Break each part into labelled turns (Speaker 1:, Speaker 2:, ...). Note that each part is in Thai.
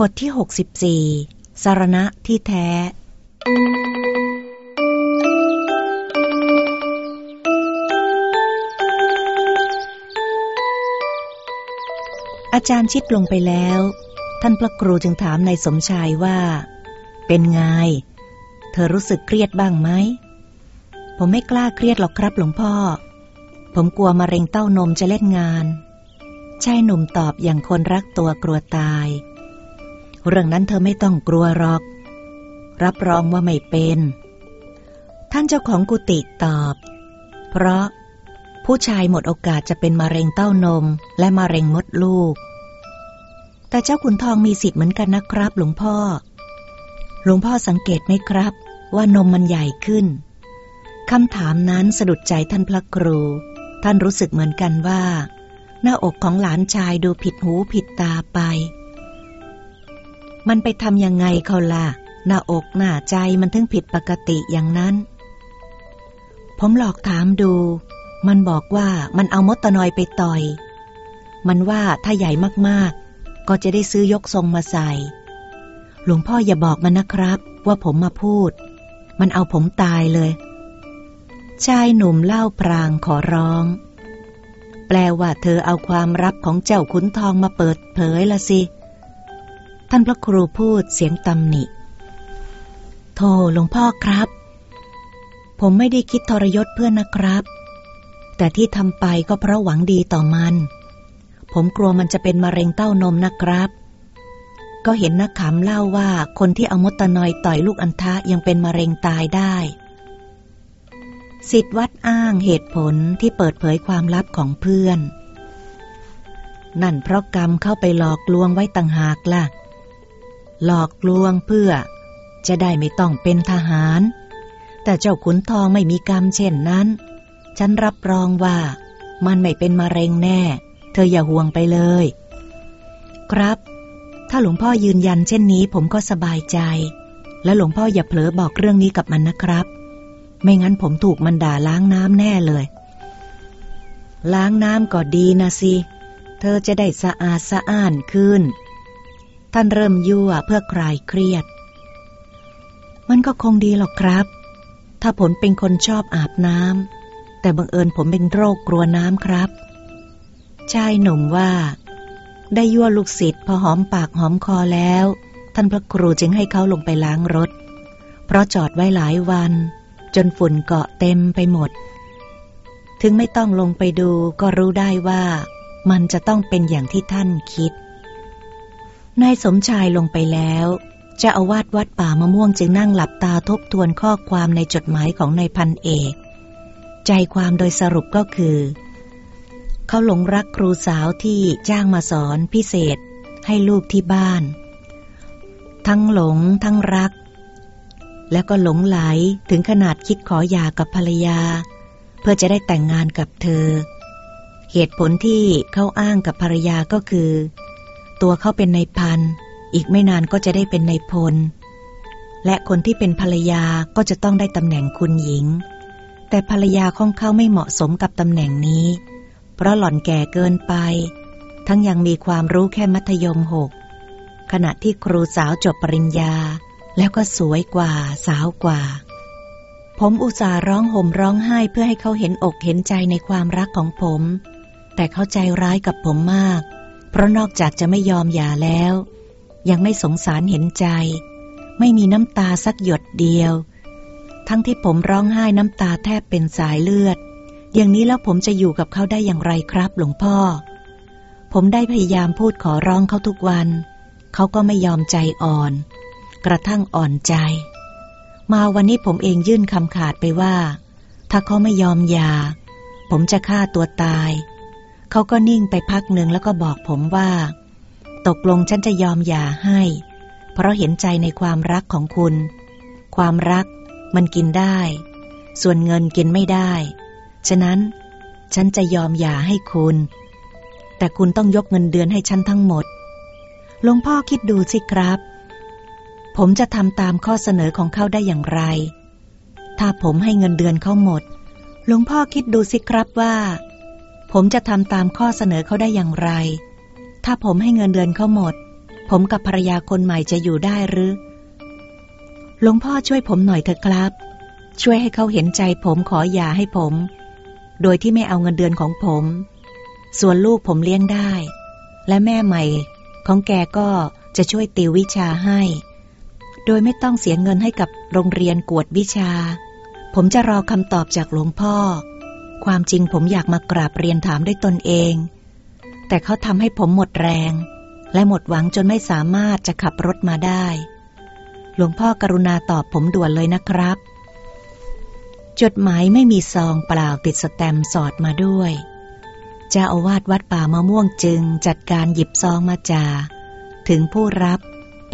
Speaker 1: บทที่ 64 สารณะที่แท้ อาจารย์ชิดลงไปแล้ว ท่านพระครูจึงถามนายสมชายว่า เป็นไง เธอรู้สึกเครียดบ้างไหม ผมไม่กล้าเครียดหรอกครับหลวงพ่อ ผมกลัวมะเร็งเต้านมจะเล่นงาน ชายหนุ่มตอบอย่างคนรักตัวกลัวตาย เรื่องนั้นเธอไม่ต้องกลัวหรอก รับรองว่าไม่เป็น ท่านเจ้าของกุฏิตอบ เพราะผู้ชายหมดโอกาสจะเป็นมะเร็งเต้านมและมะเร็งมดลูก แต่เจ้าขุนทองมีสิทธิ์เหมือนกันนะครับ หลวงพ่อ หลวงพ่อสังเกตไหมครับ ว่านมมันใหญ่ขึ้นคำถามนั้นสะดุดใจท่านพระครู ท่านรู้สึกเหมือนกันว่า หน้าอกของหลานชายดูผิดหูผิดตาไป มันไปทำยังไงเขาล่ะ หน้าอกหน้าใจมันถึงผิดปกติอย่างนั้น ผมหลอกถามดู มันบอกว่ามันเอามดตะนอยไปต่อย มันว่าถ้าใหญ่มากๆ ก็จะได้ซื้อยกทรงมาใส่ หลวงพ่ออย่าบอกมันนะครับ ว่าผมมาพูด มันเอาผมตายเลย ชายหนุ่มเล่าพรางขอร้อง แปลว่าเธอเอาความลับของเจ้าขุนทองมาเปิดเผยละสิ ท่านพระครูพูดเสียงตำหนิ โธ่หลวงพ่อครับ ผมไม่ได้คิดทรยศเพื่อนนะครับ แต่ที่ทำไปก็เพราะหวังดีต่อมัน ผมกลัวมันจะเป็นมะเร็งเต้านมนะครับ ก็เห็นนักขำเล่าว่าคนที่เอามดตะนอยต่อยลูกอันทะยังเป็นมะเร็งตายได้สิทธวัดอ้างเหตุผลที่เปิดเผยความลับของเพื่อน นั่นเพราะกรรมเข้าไปหลอกลวงไว้ต่างหากล่ะ หลอกลวงเพื่อ จะได้ไม่ต้องเป็นทหาร แต่เจ้าขุนทองไม่มีกรรมเช่นนั้น ฉันรับรองว่า มันไม่เป็นมะเร็งแน่ เธออย่าห่วงไปเลย ครับ ถ้าหลวงพ่อยืนยันเช่นนี้ผมก็สบายใจ และหลวงพ่ออย่าเผลอบอกเรื่องนี้กับมันนะครับ ไม่งั้นผมถูกมันด่าล้างน้ำแน่เลย ล้างน้ำก็ดีนะสิเธอจะได้สะอาดสะอ้านขึ้น ท่านเริ่มยั่วเพื่อคลายเครียด มันก็คงดีหรอกครับ ถ้าผมเป็นคนชอบอาบน้ำแต่บังเอิญผมเป็นโรคกลัวน้ำครับ ชายหนุ่มว่า ได้ยั่วลูกศิษย์พอหอมปากหอมคอแล้ว ท่านพระครูจึงให้เขาลงไปล้างรถ เพราะจอดไว้หลายวัน จนฝุ่นเกาะเต็มไปหมด ถึงไม่ต้องลงไปดูก็รู้ได้ว่ามันจะต้องเป็นอย่างที่ท่านคิด นายสมชายลงไปแล้วเจ้าอาวาสวัดป่ามะม่วงจึงนั่งหลับตาทบทวนข้อความในจดหมายของนายพันเอก ใจความโดยสรุปก็คือ เขาหลงรักครูสาวที่จ้างมาสอนพิเศษให้ลูกที่บ้าน ทั้งหลงทั้งรัก แล้วก็หลงไหลถึงขนาดคิดขอหย่ากับภรรยา เพื่อจะได้แต่งงานกับเธอ เหตุผลที่เขาอ้างกับภรรยาก็คือ ตัวเขาเป็นในพัน อีกไม่นานก็จะได้เป็นในพล และคนที่เป็นภรรยาก็จะต้องได้ตำแหน่งคุณหญิง แต่ภรรยาของเขาไม่เหมาะสมกับตำแหน่งนี้ เพราะหล่อนแก่เกินไป ทั้งยังมีความรู้แค่มัธยมหก ขณะที่ครูสาวจบปริญญา แล้วก็สวยกว่าสาวกว่า ผมอุตส่าห์ร้องห่มร้องไห้เพื่อให้เขาเห็นอกเห็นใจในความรักของผม แต่เขาใจร้ายกับผมมาก เพราะนอกจากจะไม่ยอมหย่าแล้ว ยังไม่สงสารเห็นใจ ไม่มีน้ำตาสักหยดเดียว ทั้งที่ผมร้องไห้น้ำตาแทบเป็นสายเลือด อย่างนี้แล้วผมจะอยู่กับเขาได้อย่างไรครับ หลวงพ่อ ผมได้พยายามพูดขอร้องเขาทุกวัน เขาก็ไม่ยอมใจอ่อน กระทั่งอ่อนใจ มาวันนี้ผมเองยื่นคำขาดไปว่า ถ้าเขาไม่ยอมหย่าผมจะฆ่าตัวตาย เขาก็นิ่งไปพักหนึ่งแล้วก็บอกผมว่า ตกลงฉันจะยอมหย่าให้ เพราะเห็นใจในความรักของคุณ ความรักมันกินได้ ส่วนเงินกินไม่ได้ ฉะนั้น ฉันจะยอมหย่าให้คุณ แต่คุณต้องยกเงินเดือนให้ฉันทั้งหมดหลวงพ่อคิดดูสิครับ ผมจะทำตามข้อเสนอของเขาได้อย่างไร ถ้าผมให้เงินเดือนเขาหมดหลวงพ่อคิดดูสิครับว่า ผมจะทำตามข้อเสนอเขาได้อย่างไร ถ้าผมให้เงินเดือนเขาหมด ผมกับภรรยาคนใหม่จะอยู่ได้หรือหลวงพ่อช่วยผมหน่อยเถอะครับ ช่วยให้เขาเห็นใจผมขออย่าให้ผม โดยที่ไม่เอาเงินเดือนของผม ส่วนลูกผมเลี้ยงได้ และแม่ใหม่ ของแกก็จะช่วยติววิชาให้ โดยไม่ต้องเสียเงินให้กับโรงเรียนกวดวิชา ผมจะรอคำตอบจากหลวงพ่อ ความจริงผมอยากมากราบเรียนถามด้วยตนเอง แต่เขาทำให้ผมหมดแรง และหมดหวังจนไม่สามารถจะขับรถมาได้ หลวงพ่อกรุณาตอบผมด่วนเลยนะครับ จดหมายไม่มีซองเปล่าติดสแตมสอดมาด้วยเจ้าอาวาสวัดป่ามะม่วงจึงจัดการหยิบซองมาจา ถึงผู้รับ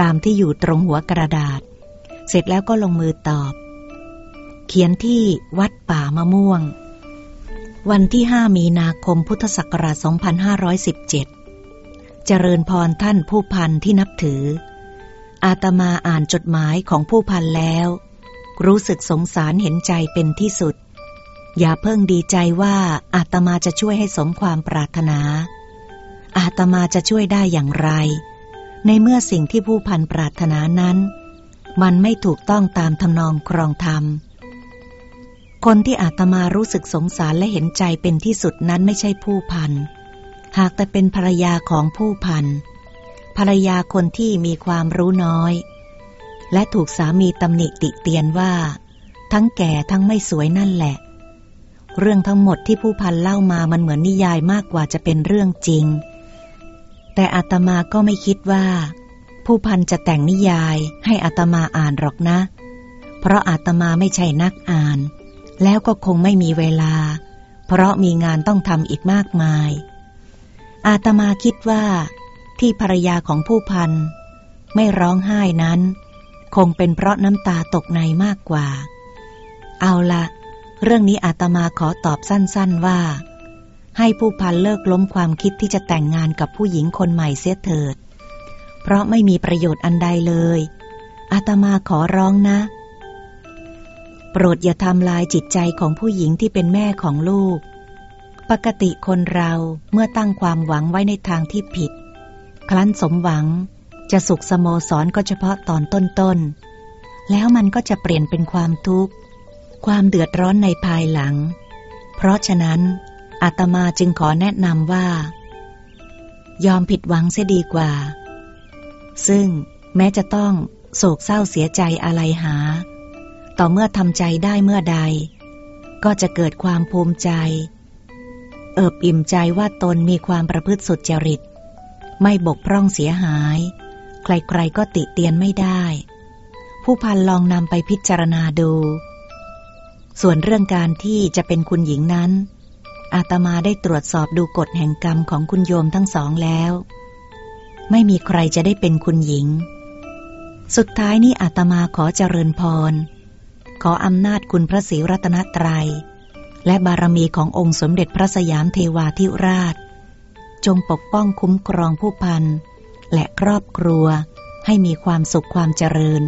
Speaker 1: ตามที่อยู่ตรงหัวกระดาษ เสร็จแล้วก็ลงมือตอบ เขียนที่วัดป่ามะม่วง วันที่ 5 มีนาคมพุทธศักราช 2517 เจริญพรท่านผู้พันที่นับถือ อาตมาอ่านจดหมายของผู้พันแล้ว รู้สึกสงสารเห็นใจเป็นที่สุด อย่าเพิ่งดีใจว่าอาตมาจะช่วยให้สมความปรารถนา อาตมาจะช่วยได้อย่างไร ในเมื่อสิ่งที่ผู้พันปรารถนานั้น มันไม่ถูกต้องตามทำนองครองธรรม คนที่อาตมารู้สึกสงสารและเห็นใจเป็นที่สุดนั้นไม่ใช่ผู้พัน หากแต่เป็นภรรยาของผู้พัน ภรรยาคนที่มีความรู้น้อย และถูกสามีตำหนิติเตียนว่า ทั้งแก่ทั้งไม่สวยนั่นแหละ เรื่องทั้งหมดที่ผู้พันเล่ามามันเหมือนนิยายมากกว่าจะเป็นเรื่องจริง แต่อาตมาก็ไม่คิดว่า ผู้พันจะแต่งนิยายให้อาตมาอ่านหรอกนะ เพราะอาตมาไม่ใช่นักอ่าน แล้วก็คงไม่มีเวลา เพราะมีงานต้องทำอีกมากมาย อาตมาคิดว่า ที่ภรรยาของผู้พัน ไม่ร้องไห้นั้น คงเป็นเพราะน้ำตาตกในมากกว่า เอาละเรื่องนี้อาตมาขอตอบสั้นๆว่า ให้ผู้พันเลิกล้มความคิดที่จะแต่งงานกับผู้หญิงคนใหม่เสียเถิด เพราะไม่มีประโยชน์อันใดเลยอาตมาขอร้องนะ โปรดอย่าทำลายจิตใจของผู้หญิงที่เป็นแม่ของลูก ปกติคนเราเมื่อตั้งความหวังไว้ในทางที่ผิด ครั้นสมหวังจะสุขสโมสรก็เฉพาะตอนต้นๆ แล้วมันก็จะเปลี่ยนเป็นความทุกข์ ความเดือดร้อนในภายหลัง เพราะฉะนั้นอาตมาจึงขอแนะนำว่า ยอมผิดหวังเสียดีกว่า ซึ่งแม้จะต้องโศกเศร้าเสียใจอะไรหา ต่อเมื่อทำใจได้เมื่อใด ก็จะเกิดความภูมิใจ เอิบอิ่มใจว่าตนมีความประพฤติสุจริต ไม่บกพร่องเสียหาย ใครๆก็ติเตียนไม่ได้ ผู้พันลองนำไปพิจารณาดู ส่วนเรื่องการที่จะเป็นคุณหญิงนั้น อาตมาได้ตรวจสอบดูกฎแห่งกรรมของคุณโยมทั้งสองแล้ว ไม่มีใครจะได้เป็นคุณหญิงสุดท้ายนี้อาตมาขอเจริญพร ขออำนาจคุณพระศรีรัตนตรยัย และบารมีขององค์สมเด็จพระสยามเทวาธิราช จงปกป้องคุ้มครองผู้พันและครอบครัวให้มีความสุขความเจริญ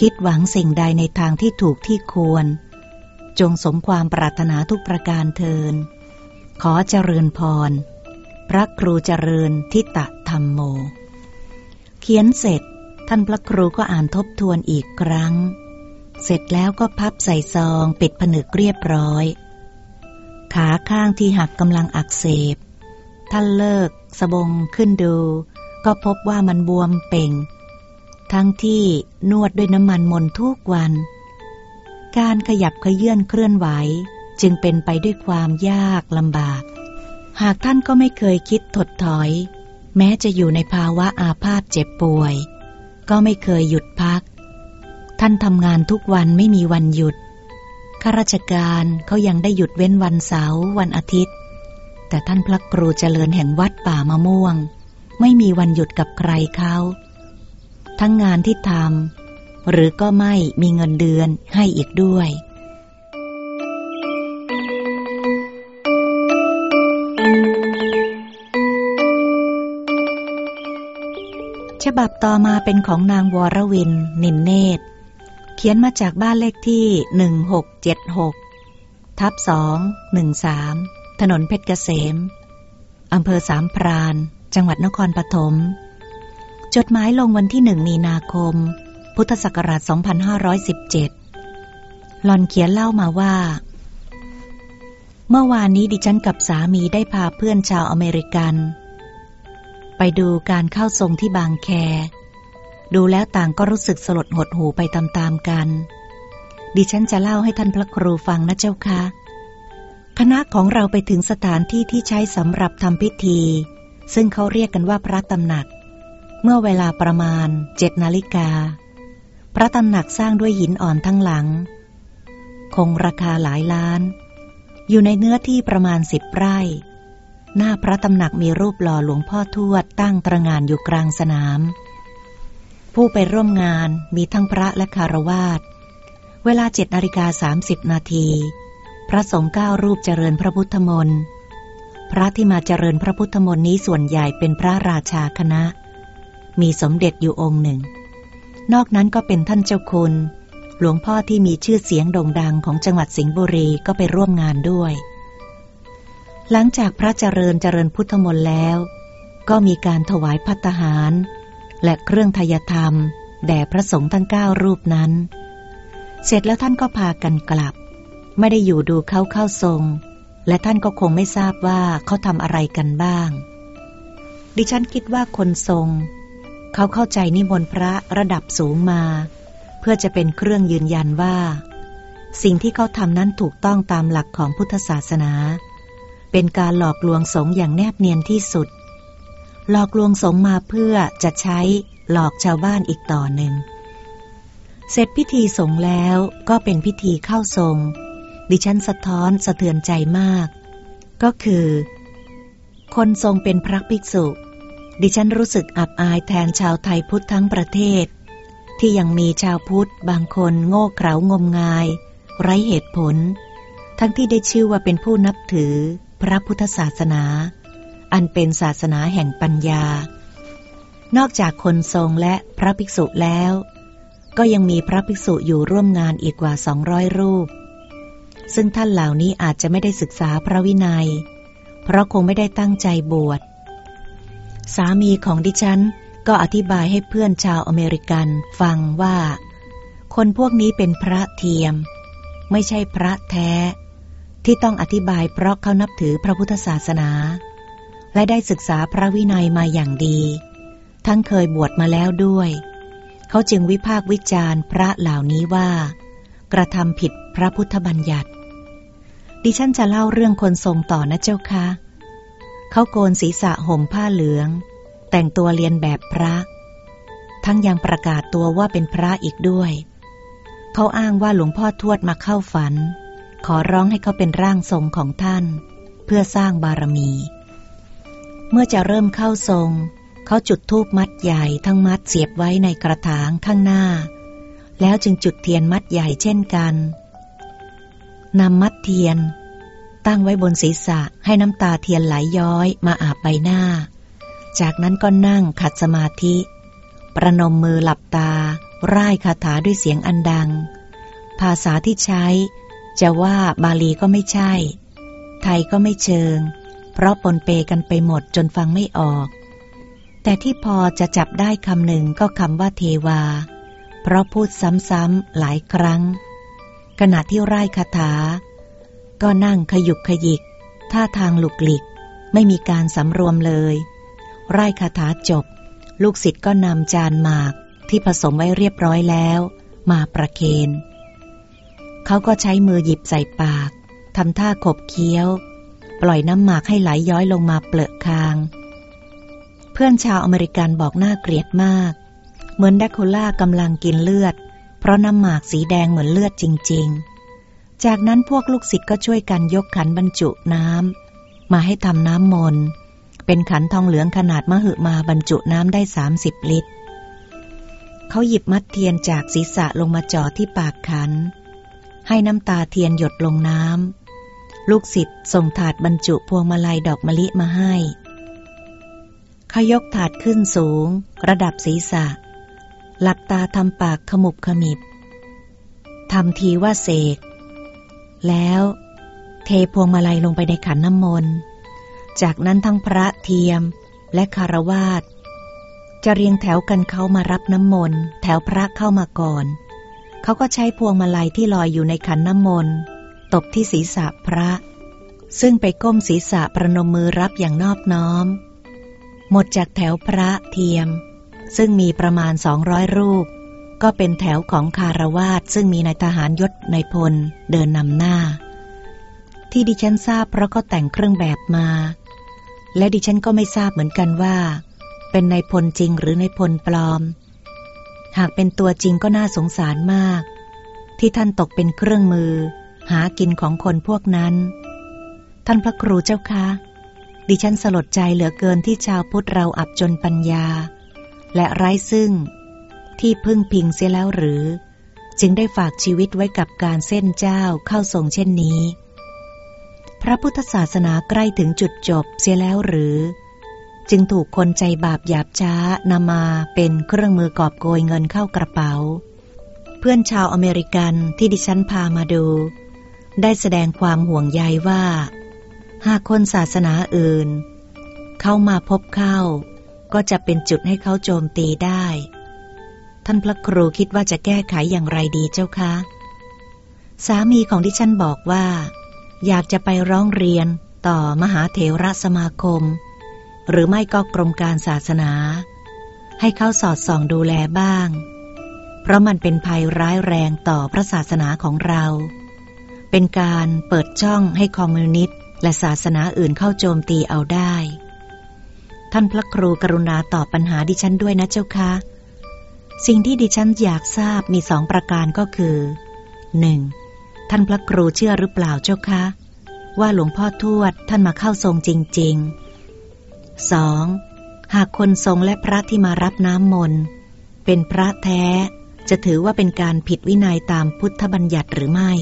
Speaker 1: คิดหวังสิ่งใดในทางที่ถูกที่ควร จงสมความปรารถนาทุกประการเทิน ขอเจริญพร พระครูเจริญทิตะธรรมโม เขียนเสร็จท่านพระครูก็อ่านทบทวนอีกครั้ง เสร็จแล้วก็พับใส่ซองปิดผนึกเรียบร้อย ขาข้างที่หักกำลังอักเสบ ท่านเลิกสบงขึ้นดู ก็พบว่ามันบวมเป่ง ทั้งที่นวดด้วยน้ำมันมนทุกวัน การขยับขยื่นเคลื่อนไหวจึงเป็นไปด้วยความยากลำบาก หากท่านก็ไม่เคยคิดถดถอย แม้จะอยู่ในภาวะอาพาธเจ็บป่วย ก็ไม่เคยหยุดพัก ท่านทำงานทุกวันไม่มีวันหยุด ข้าราชการเขายังได้หยุดเว้นวันเสาร์วันอาทิตย์ แต่ท่านพระครูเจริญแห่งวัดป่ามะม่วง ไม่มีวันหยุดกับใครเขา ทั้งงานที่ทำหรือก็ไม่มีเงินเดือนให้อีกด้วยฉบับต่อมาเป็นของนางวรวิน นินเนตร เขียนมาจากบ้านเลขที่ 1676 ทับสองหนึ่งสามถนนเพชรเกษม อำเภอสามพราน จังหวัดนครปฐม จดหมายลงวันที่หนึ่งมีนาคม พุทธศักราช 2517 หลอนเขียนเล่ามาว่า เมื่อวานนี้ดิฉันกับสามีได้พาเพื่อนชาวอเมริกัน ไปดูการเข้าทรงที่บางแค ดูแล้วต่างก็รู้สึกสลดหดหูไปตามๆกัน ดิฉันจะเล่าให้ท่านพระครูฟังนะเจ้าค่ะคณะของเราไปถึงสถานที่ที่ใช้สำหรับทำพิธี ซึ่งเขาเรียกกันว่าพระตำหนัก เมื่อเวลาประมาณเจ็ดนาฬิกา พระตำหนักสร้างด้วยหินอ่อนทั้งหลัง คงราคาหลายล้าน อยู่ในเนื้อที่ประมาณสิบไร่ หน้าพระตำหนักมีรูปหล่อหลวงพ่อทวดตั้งตระงานอยู่กลางสนาม ผู้ไปร่วมงานมีทั้งพระและคารวาสเวลาเจ็ดนาฬิกาสามสิบนาที พระสงฆ์เก้ารูปเจริญพระพุทธมนต์พระที่มาเจริญพระพุทธมนต์นี้ส่วนใหญ่เป็นพระราชาคณะ มีสมเด็จอยู่องค์หนึ่ง นอกนั้นก็เป็นท่านเจ้าคุณ หลวงพ่อที่มีชื่อเสียงโด่งดังของจังหวัดสิงห์บุรีก็ไปร่วมงานด้วย หลังจากพระเจริญเจริญพุทธมนต์แล้ว ก็มีการถวายพัตตาหาร และเครื่องทายธรรม แด่พระสงฆ์ทั้งเก้ารูปนั้น เสร็จแล้วท่านก็พากันกลับ ไม่ได้อยู่ดูเขาเข้าทรง และท่านก็คงไม่ทราบว่าเขาทำอะไรกันบ้าง ดิฉันคิดว่าคนทรง เขาเข้าใจนิมนต์พระระดับสูงมา เพื่อจะเป็นเครื่องยืนยันว่า สิ่งที่เขาทำนั้นถูกต้องตามหลักของพุทธศาสนา เป็นการหลอกลวงสงฆ์อย่างแนบเนียนที่สุด หลอกลวงสงมาเพื่อจะใช้หลอกชาวบ้านอีกต่อหนึ่ง เสร็จพิธีสงแล้วก็เป็นพิธีเข้าทรง ดิฉันสะท้อนสะเทือนใจมาก ก็คือ คนทรงเป็นพระภิกษุ ดิฉันรู้สึกอับอายแทนชาวไทยพุทธทั้งประเทศ ที่ยังมีชาวพุทธบางคนโง่เขลางมงาย ไร้เหตุผล ทั้งที่ได้ชื่อว่าเป็นผู้นับถือพระพุทธศาสนา อันเป็นศาสนาแห่งปัญญา นอกจากคนทรงและพระภิกษุแล้ว ก็ยังมีพระภิกษุอยู่ร่วมงานอีกกว่า 200 รูป ซึ่งท่านเหล่านี้อาจจะไม่ได้ศึกษาพระวินัย เพราะคงไม่ได้ตั้งใจบวช สามีของดิฉันก็อธิบายให้เพื่อนชาวอเมริกันฟังว่า คนพวกนี้เป็นพระเทียม ไม่ใช่พระแท้ ที่ต้องอธิบายเพราะเขานับถือพระพุทธศาสนา และได้ศึกษาพระวินัยมาอย่างดี ทั้งเคยบวชมาแล้วด้วย เขาจึงวิพากษ์วิจารณ์พระเหล่านี้ว่า กระทำผิดพระพุทธบัญญัติ ดิฉันจะเล่าเรื่องคนทรงต่อนะเจ้าคะเขาโกนศีรษะห่มผ้าเหลือง แต่งตัวเรียนแบบพระ ทั้งยังประกาศตัวว่าเป็นพระอีกด้วย เขาอ้างว่าหลวงพ่อทวดมาเข้าฝัน ขอร้องให้เขาเป็นร่างทรงของท่าน เพื่อสร้างบารมี เมื่อจะเริ่มเข้าทรง เขาจุดธูปมัดใหญ่ทั้งมัดเสียบไว้ในกระถางข้างหน้า แล้วจึงจุดเทียนมัดใหญ่เช่นกันนำมัดเทียน ตั้งไว้บนศีรษะให้น้ำตาเทียนไหลย้อยมาอาบใบหน้า จากนั้นก็นั่งขัดสมาธิ ประนมมือหลับตา ร่ายคาถาด้วยเสียงอันดัง ภาษาที่ใช้ จะว่าบาลีก็ไม่ใช่ ไทยก็ไม่เชิง เพราะปนเปกันไปหมดจนฟังไม่ออก แต่ที่พอจะจับได้คำหนึ่งก็คำว่าเทวา เพราะพูดซ้ำๆหลายครั้ง ขณะที่ไร่ายคาถา ก็นั่งขยุกขยิก ท่าทางหลุกหลิก ไม่มีการสำรวมเลย ไร่ายคาถาจบ ลูกศิษย์ก็นำจานหมากที่ผสมไว้เรียบร้อยแล้ว มาประเคน เขาก็ใช้มือหยิบใส่ปากทำท่าขบเคี้ยว ปล่อยน้ำหมากให้ไหลย้อยลงมาเปลอะคาง เพื่อนชาวอเมริกันบอกหน้าเกลียดมาก เหมือนแดกโคล่ากำลังกินเลือด เพราะน้ำหมากสีแดงเหมือนเลือดจริง ๆ จากนั้นพวกลูกศิษย์ก็ช่วยกันยกขันบรรจุน้ำมาให้ทำน้ำมนต์เป็นขันทองเหลืองขนาดมหึมาบรรจุน้ำได้สามสิบลิตร เขาหยิบมัดเทียนจากศีรษะลงมาจ่อที่ปากขัน ให้น้ำตาเทียนหยดลงน้ำ ลูกศิษย์ส่งถาดบรรจุพวงมาลัยดอกมะลิมาให้เขายกถาดขึ้นสูง ระดับศีรษะ หลับตาทำปากขมุบขมิบทำทีว่าเสก แล้วเทพวงมาลัยลงไปในขันน้ำมนต์ จากนั้นทั้งพระเทียมและคารวาสจะเรียงแถวกันเขามารับน้ำมนต์ แถวพระเข้ามาก่อน เขาก็ใช้พวงมาลัยที่ลอยอยู่ในขันน้ำมนต์ ตบที่ศีรษะพระ ซึ่งไปก้มศีรษะประนมมือรับอย่างนอบน้อม หมดจากแถวพระเทียม ซึ่งมีประมาณสองร้อยรูป ก็เป็นแถวของคารวาสซึ่งมีนายทหารยศในพลเดินนำหน้า ที่ดิฉันทราบเพราะเขาแต่งเครื่องแบบมา และดิฉันก็ไม่ทราบเหมือนกันว่า เป็นนายพลจริงหรือนายพลปลอม หากเป็นตัวจริงก็น่าสงสารมาก ที่ท่านตกเป็นเครื่องมือ หากินของคนพวกนั้น ท่านพระครูเจ้าคะ ดิฉันสลดใจเหลือเกินที่ชาวพุทธเราอับจนปัญญา และไร้ซึ่ง ที่พึ่งพิงเสียแล้วหรือ จึงได้ฝากชีวิตไว้กับการเส้นเจ้าเข้าทรงเช่นนี้ พระพุทธศาสนาใกล้ถึงจุดจบเสียแล้วหรือ จึงถูกคนใจบาปหยาบช้านำมาเป็นเครื่องมือกอบโกยเงินเข้ากระเป๋า เพื่อนชาวอเมริกันที่ดิฉันพามาดู ได้แสดงความห่วงใยว่า หากคนศาสนาอื่น เข้ามาพบเข้า ก็จะเป็นจุดให้เขาโจมตีได้ ท่านพระครูคิดว่าจะแก้ไขอย่างไรดีเจ้าคะ สามีของดิฉันบอกว่า อยากจะไปร้องเรียนต่อมหาเถระสมาคม หรือไม่ก็กรมการศาสนา ให้เขาสอดส่องดูแลบ้าง เพราะมันเป็นภัยร้ายแรงต่อพระศาสนาของเรา เป็นการเปิดช่องให้คอมมิวนิสต์และศาสนาอื่นเข้าโจมตีเอาได้ ท่านพระครูกรุณาตอบปัญหาดิฉันด้วยนะเจ้าคะ สิ่งที่ดิฉันอยากทราบมีสองประการก็คือ 1. ท่านพระครูเชื่อหรือเปล่าเจ้าคะ ว่าหลวงพ่อทวดท่านมาเข้าทรงจริง ๆ 2. หากคนทรงและพระที่มารับน้ำมนต์เป็นพระแท้ จะถือว่าเป็นการผิดวินัยตามพุทธบัญญัติหรือไม่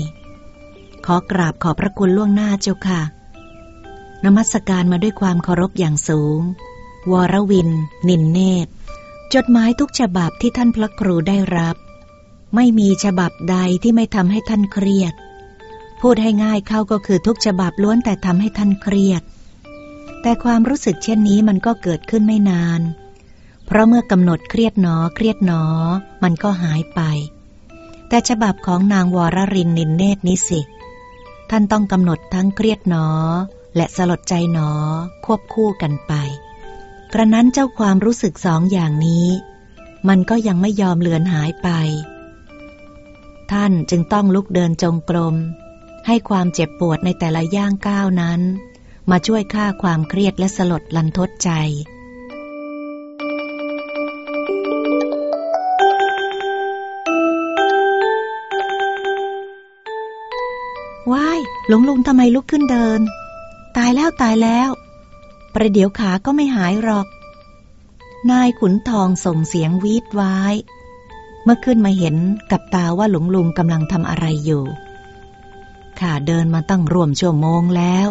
Speaker 1: ขอกราบขอบพระคุณล่วงหน้าเจ้าค่ะ นมัสการมาด้วยความเคารพอย่างสูง วรวิน นินเนตจดหมายทุกฉบับที่ท่านพระครูได้รับ ไม่มีฉบับใดที่ไม่ทำให้ท่านเครียด พูดให้ง่ายเข้าก็คือทุกฉบับล้วนแต่ทำให้ท่านเครียด แต่ความรู้สึกเช่นนี้มันก็เกิดขึ้นไม่นาน เพราะเมื่อกำหนดเครียดหนอเครียดหนอ มันก็หายไป แต่ฉบับของนางวรรินนินเนตนี้สิ ท่านต้องกำหนดทั้งเครียดหนอ และสลดใจหนอ ควบคู่กันไป กระนั้นเจ้าความรู้สึกสองอย่างนี้ มันก็ยังไม่ยอมเลือนหายไป ท่านจึงต้องลุกเดินจงกรม ให้ความเจ็บปวดในแต่ละย่างก้าวนั้น มาช่วยฆ่าความเครียดและสลดลันทดใจ หลวงลุงทำไมลุกขึ้นเดิน ตายแล้วตายแล้ว ประเดี๋ยวขาก็ไม่หายหรอก นายขุนทองส่งเสียงวีดไว้เมื่อขึ้นมาเห็นกับตาว่าหลวงลุงกำลังทำอะไรอยู่ข้าเดินมาตั้งร่วมชั่วโมงแล้ว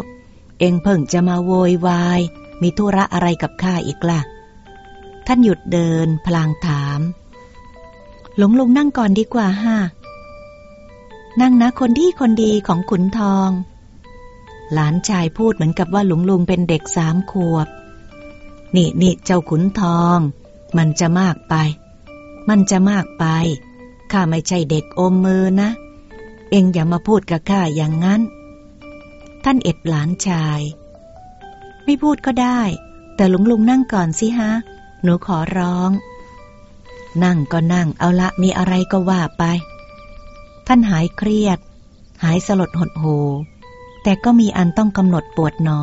Speaker 1: เองเพิ่งจะมาโวยวาย มีธุระอะไรกับข้าอีกล่ะ ท่านหยุดเดินพลางถาม หลวงลุงนั่งก่อนดีกว่าฮะ นั่งนะคนดีคนดีของขุนทอง หลานชายพูดเหมือนกับว่าหลวงลุงเป็นเด็กสามขวบ นี่นี่เจ้าขุนทอง มันจะมากไป มันจะมากไปข้าไม่ใช่เด็กอมมือนะ เอ็งอย่ามาพูดกับข้าอย่างนั้น ท่านเอ็ดหลานชาย ไม่พูดก็ได้ แต่หลวงลุงนั่งก่อนสิฮะ หนูขอร้อง นั่งก็นั่งเอาละมีอะไรก็ว่าไป ท่านหายเครียด หายสลดหดหูแต่ก็มีอันต้องกำหนดปวดหนอ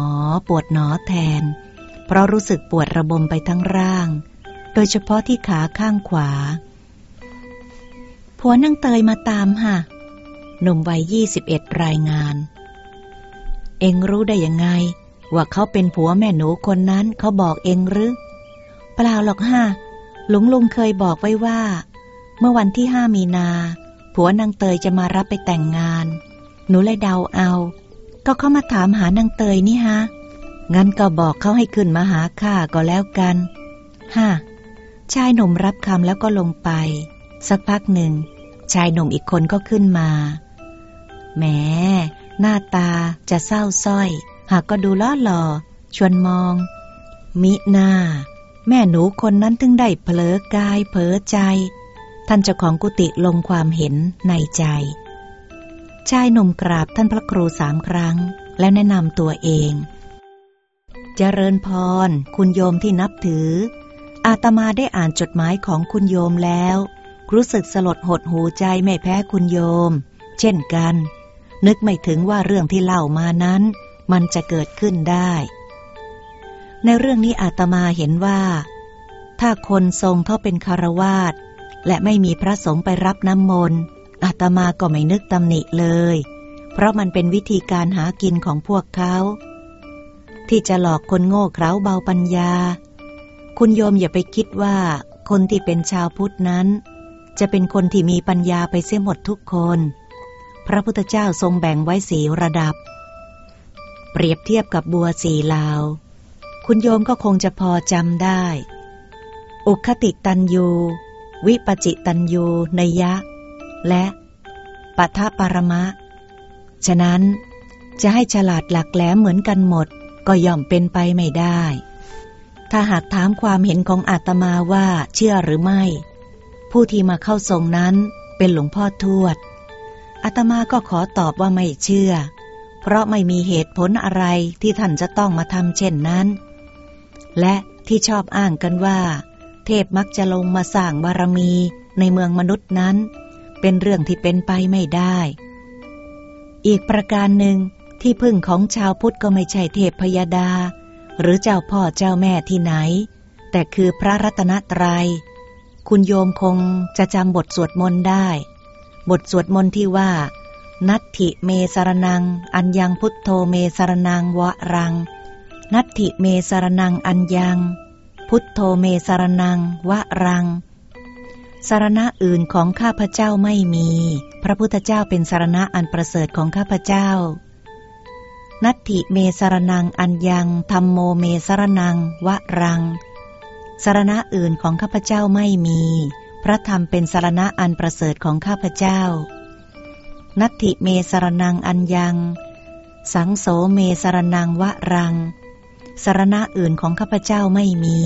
Speaker 1: ปวดหนอแทน เพราะรู้สึกปวดระบมไปทั้งร่าง โดยเฉพาะที่ขาข้างขวา ผัวนั่งเตยมาตามฮะหนุ่มวัยยี่สิบเอ็ดรายงาน เองรู้ได้ยังไง ว่าเขาเป็นผัวแม่หนูคนนั้นเขาบอกเองหรือ เปล่าหรอกฮะหลวงลุงเคยบอกไว้ว่า เมื่อวันที่ห้ามีนา ผัวนางเตยจะมารับไปแต่งงาน หนูเลยเดาเอา ก็เข้ามาถามหานางเตยนี่ฮะ งั้นก็บอกเขาให้ขึ้นมาหาข้าก็แล้วกันฮ่าชายหนุ่มรับคำแล้วก็ลงไป สักพักหนึ่ง ชายหนุ่มอีกคนก็ขึ้นมาแหมหน้าตาจะเศร้าส้อย หากก็ดูล้อหล่อ ชวนมอง มิหน้า แม่หนูคนนั้นถึงได้เผลอกายเผลอใจ ท่านเจ้าของกุฏิลงความเห็นในใจ ชายหนุ่มกราบท่านพระครูสามครั้ง แล้วแนะนำตัวเองเจริญพร คุณโยมที่นับถือ อาตมาได้อ่านจดหมายของคุณโยมแล้ว รู้สึกสลดหดหูใจไม่แพ้คุณโยม เช่นกัน นึกไม่ถึงว่าเรื่องที่เล่ามานั้น มันจะเกิดขึ้นได้ ในเรื่องนี้อาตมาเห็นว่า ถ้าคนทรงเท่าเป็นคารวาส และไม่มีพระสงฆ์ไปรับน้ำมนต์อาตมาก็ไม่นึกตำหนิเลย เพราะมันเป็นวิธีการหากินของพวกเขา ที่จะหลอกคนโง่เขลาเบาปัญญา คุณโยมอย่าไปคิดว่า คนที่เป็นชาวพุทธนั้น จะเป็นคนที่มีปัญญาไปเสียหมดทุกคน พระพุทธเจ้าทรงแบ่งไว้สีระดับ เปรียบเทียบกับบัวสีลาว คุณโยมก็คงจะพอจำได้ อุคติตันยู วิปจิตันยูนยะ และปัทปารมะ ฉะนั้นจะให้ฉลาดหลักแหลมเหมือนกันหมดก็ย่อมเป็นไปไม่ได้ ถ้าหากถามความเห็นของอาตมาว่าเชื่อหรือไม่ ผู้ที่มาเข้าทรงนั้นเป็นหลวงพ่อทวด อาตมาก็ขอตอบว่าไม่เชื่อ เพราะไม่มีเหตุผลอะไรที่ท่านจะต้องมาทำเช่นนั้น และที่ชอบอ้างกันว่า เทพมักจะลงมาสร้างบารมีในเมืองมนุษย์นั้น เป็นเรื่องที่เป็นไปไม่ได้ อีกประการหนึ่งที่พึ่งของชาวพุทธก็ไม่ใช่เทพพยาดา หรือเจ้าพ่อเจ้าแม่ที่ไหน แต่คือพระรัตนตรยัย คุณโยมคงจะจำบทสวดมนต์ได้ บทสวดมนต์ที่ว่า นัตถิเมสรนัง อัญญังพุทโธเมสรนังวะรัง นัตถิเมสรนังอัญญัง พุทโธเมสรนัง วะรัง สารณะอื่นของข้าพเจ้าไม่มี พระพุทธเจ้าเป็นสารณะอันประเสริฐของข้าพเจ้า นัตถิเมสารนังอัญยังธรรมโมเมสารนัง วะรัง สารณะอื่นของข้าพเจ้าไม่มี พระธรรมเป็นสารณะอันประเสริฐของข้าพเจ้า นัตถิเมสารนังอัญยัง สังโสเมสารนังวะรัง สารณะอื่นของข้าพเจ้าไม่มี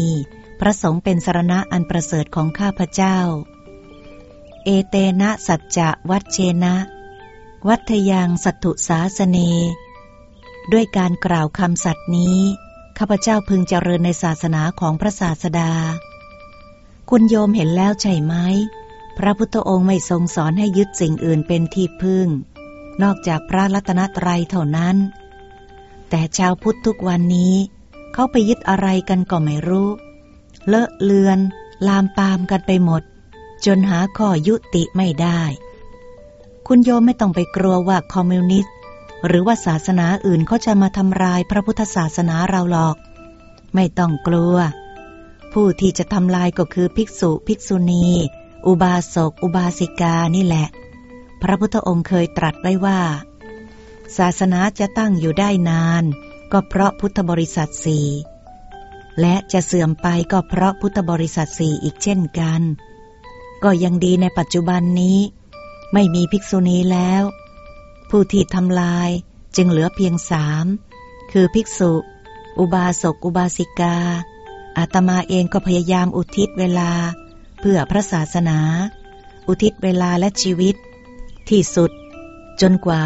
Speaker 1: พระสงฆ์เป็นสรณะอันประเสริฐของข้าพเจ้า เอเตนะสัจจะวัดเชนะ วัทยังสัตถุสาสเน ด้วยการกล่าวคำสัตย์นี้ข้าพเจ้าพึงเจริญในศาสนาของพระศาสดา คุณโยมเห็นแล้วใช่ไหม พระพุทธองค์ไม่ทรงสอนให้ยึดสิ่งอื่นเป็นที่พึ่ง นอกจากพระรัตนตรัยเท่านั้น แต่ชาวพุทธทุกวันนี้ เขาไปยึดอะไรกันก็ไม่รู้ เลอะเลือน ลามปามกันไปหมด จนหาข้อยุติไม่ได้ คุณโยมไม่ต้องไปกลัวว่าคอมมิวนิสต์ หรือว่าศาสนาอื่นเขาจะมาทำลายพระพุทธศาสนาเราหรอก ไม่ต้องกลัว ผู้ที่จะทำลายก็คือภิกษุภิกษุณี อุบาสก อุบาสิกานี่แหละ พระพุทธองค์เคยตรัสไว้ว่า ศาสนาจะตั้งอยู่ได้นาน ก็เพราะพุทธบริษัทสี่และจะเสื่อมไปก็เพราะพุทธบริษัทสี่อีกเช่นกัน ก็ยังดีในปัจจุบันนี้ ไม่มีภิกษุณีแล้ว ผู้ที่ทำลายจึงเหลือเพียงสามคือภิกษุ อุบาสกอุบาสิกา อาตมาเองก็พยายามอุทิศเวลา เพื่อพระศาสนา อุทิศเวลาและชีวิต ที่สุด จนกว่า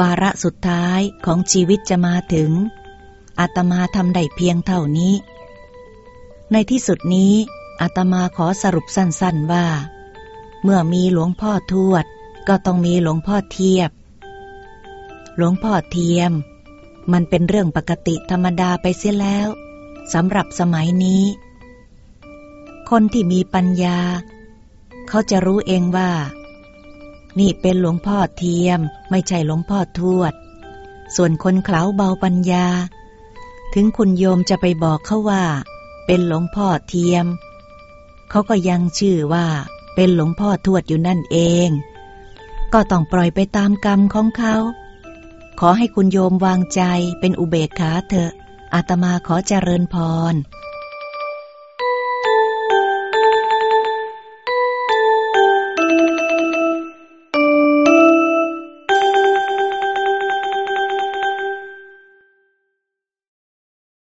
Speaker 1: วาระสุดท้ายของชีวิตจะมาถึง อาตมาทำได้เพียงเท่านี้ ในที่สุดนี้ อาตมาขอสรุปสั้นๆว่า เมื่อมีหลวงพ่อทวด ก็ต้องมีหลวงพ่อเทียบ หลวงพ่อเทียม มันเป็นเรื่องปกติธรรมดาไปเสียแล้วสำหรับสมัยนี้ คนที่มีปัญญา เขาจะรู้เองว่า นี่เป็นหลวงพ่อเทียม ไม่ใช่หลวงพ่อทวด ส่วนคนเขลาเบาปัญญา ถึงคุณโยมจะไปบอกเขาว่า เป็นหลวงพ่อเทียม เขาก็ยังชื่อว่า เป็นหลวงพ่อทวดอยู่นั่นเอง ก็ต้องปล่อยไปตามกรรมของเขา ขอให้คุณโยมวางใจเป็นอุเบกขาเถอะอาตมาขอเจริญพร